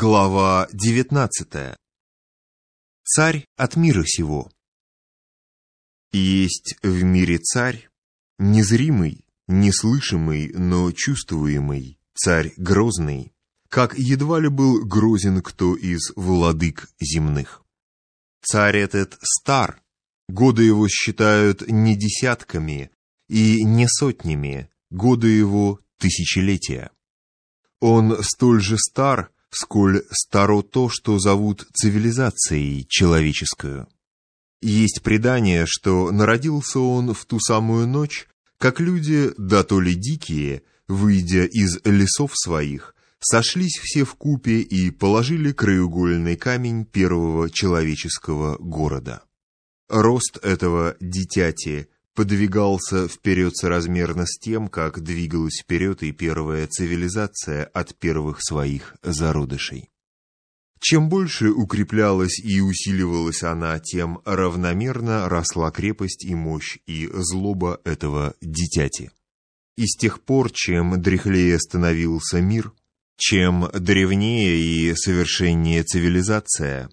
Глава 19. Царь от мира сего. Есть в мире царь, незримый, неслышимый, но чувствуемый, царь грозный, как едва ли был грозен кто из владык земных. Царь этот стар, годы его считают не десятками и не сотнями, годы его тысячелетия. Он столь же стар, сколь старо то, что зовут цивилизацией человеческую. Есть предание, что народился он в ту самую ночь, как люди, да то ли дикие, выйдя из лесов своих, сошлись все в купе и положили краеугольный камень первого человеческого города. Рост этого дитяти подвигался вперед соразмерно с тем, как двигалась вперед и первая цивилизация от первых своих зародышей. Чем больше укреплялась и усиливалась она, тем равномерно росла крепость и мощь и злоба этого дитяти. И с тех пор, чем дряхлее становился мир, чем древнее и совершеннее цивилизация,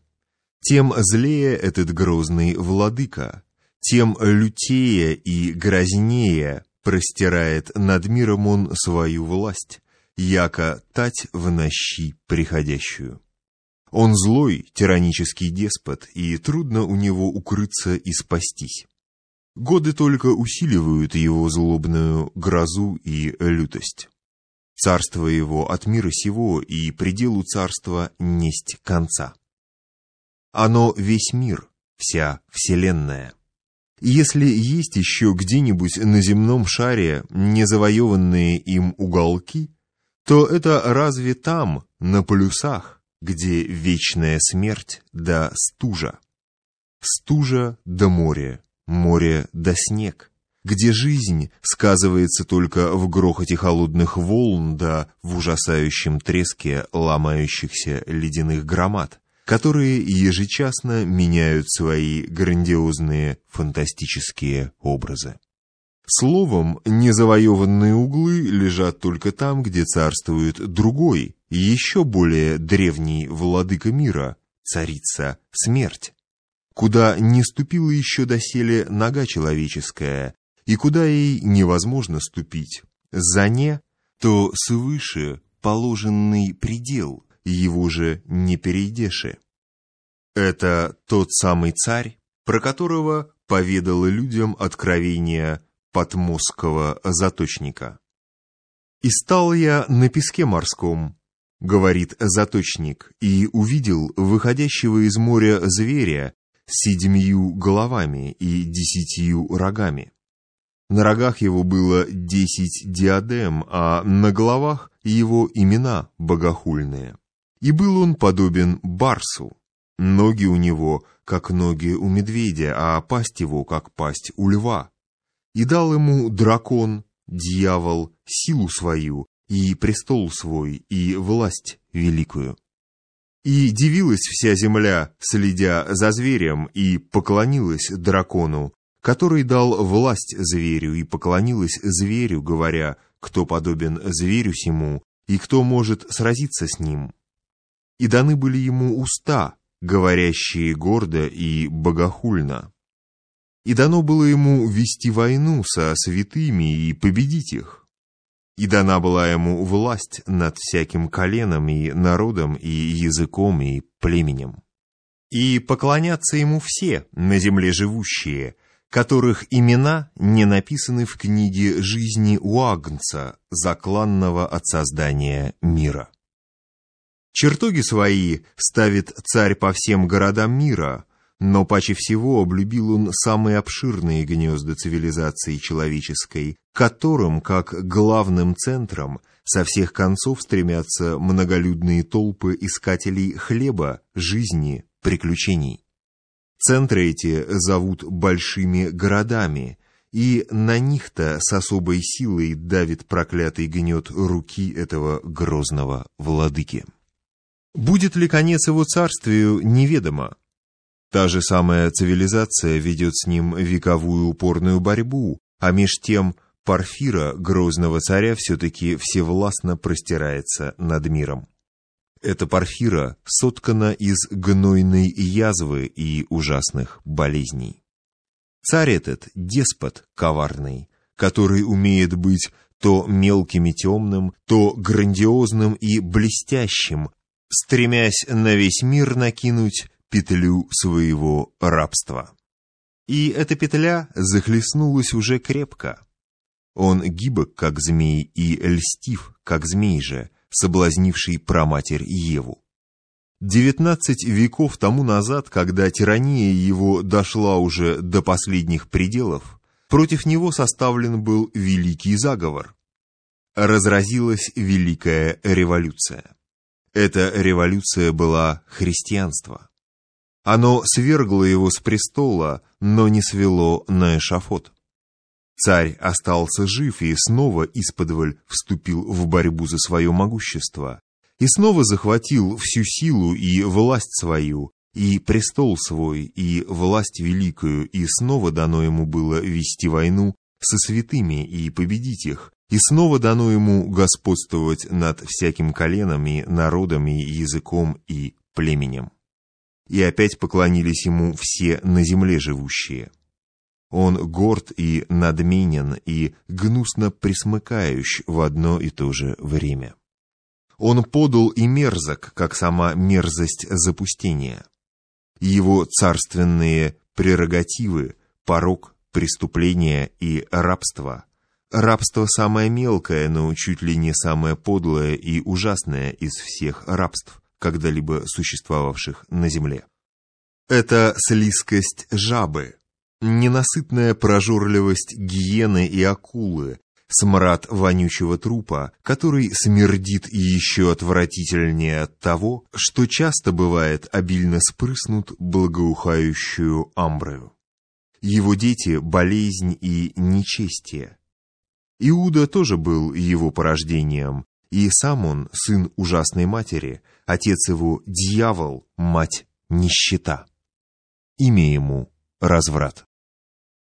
тем злее этот грозный владыка, тем лютее и грознее простирает над миром он свою власть, яко тать в нощи приходящую. Он злой, тиранический деспот, и трудно у него укрыться и спастись. Годы только усиливают его злобную грозу и лютость. Царство его от мира сего, и пределу царства несть конца. Оно весь мир, вся вселенная. Если есть еще где-нибудь на земном шаре незавоеванные им уголки, то это разве там, на полюсах, где вечная смерть да стужа. Стужа да море, море да снег, где жизнь сказывается только в грохоте холодных волн да в ужасающем треске ломающихся ледяных громад которые ежечасно меняют свои грандиозные фантастические образы. Словом, незавоеванные углы лежат только там, где царствует другой, еще более древний владыка мира, царица смерть, куда не ступила еще доселе нога человеческая, и куда ей невозможно ступить. За не, то свыше положенный предел, его же не перейдеши. Это тот самый царь, про которого поведало людям откровение подмоскового заточника. «И стал я на песке морском», — говорит заточник, «и увидел выходящего из моря зверя с седьмию головами и десятью рогами. На рогах его было десять диадем, а на головах его имена богохульные. И был он подобен барсу. Ноги у него, как ноги у медведя, а пасть его, как пасть у льва. И дал ему дракон, дьявол, силу свою, и престол свой, и власть великую. И дивилась вся земля, следя за зверем, и поклонилась дракону, который дал власть зверю, и поклонилась зверю, говоря, кто подобен зверю сему, и кто может сразиться с ним и даны были ему уста, говорящие гордо и богохульно. И дано было ему вести войну со святыми и победить их. И дана была ему власть над всяким коленом и народом и языком и племенем. И поклонятся ему все на земле живущие, которых имена не написаны в книге жизни у Агнца, закланного от создания мира. Чертоги свои ставит царь по всем городам мира, но паче всего облюбил он самые обширные гнезда цивилизации человеческой, которым, как главным центром, со всех концов стремятся многолюдные толпы искателей хлеба, жизни, приключений. Центры эти зовут большими городами, и на них-то с особой силой давит проклятый гнет руки этого грозного владыки. Будет ли конец его царствию, неведомо. Та же самая цивилизация ведет с ним вековую упорную борьбу, а меж тем Парфира, грозного царя, все-таки всевластно простирается над миром. Эта порфира соткана из гнойной язвы и ужасных болезней. Царь этот — деспот коварный, который умеет быть то мелким и темным, то грандиозным и блестящим, стремясь на весь мир накинуть петлю своего рабства. И эта петля захлестнулась уже крепко. Он гибок, как змей, и льстив, как змей же, соблазнивший праматерь Еву. Девятнадцать веков тому назад, когда тирания его дошла уже до последних пределов, против него составлен был великий заговор. Разразилась Великая революция. Эта революция была христианство. Оно свергло его с престола, но не свело на эшафот. Царь остался жив и снова исподволь вступил в борьбу за свое могущество, и снова захватил всю силу и власть свою, и престол свой, и власть великую, и снова дано ему было вести войну со святыми и победить их, и снова дано ему господствовать над всяким коленом и народом и языком и племенем. И опять поклонились ему все на земле живущие. Он горд и надменен, и гнусно присмыкающ в одно и то же время. Он подал и мерзок, как сама мерзость запустения. Его царственные прерогативы, порог, преступление и рабство. Рабство самое мелкое, но чуть ли не самое подлое и ужасное из всех рабств, когда-либо существовавших на земле. Это слизкость жабы, Ненасытная прожорливость гиены и акулы, смрад вонючего трупа, который смердит еще отвратительнее от того, что часто бывает обильно спрыснут благоухающую амброю. Его дети — болезнь и нечестие. Иуда тоже был его порождением, и сам он сын ужасной матери, отец его — дьявол, мать — нищета. Имя ему — разврат.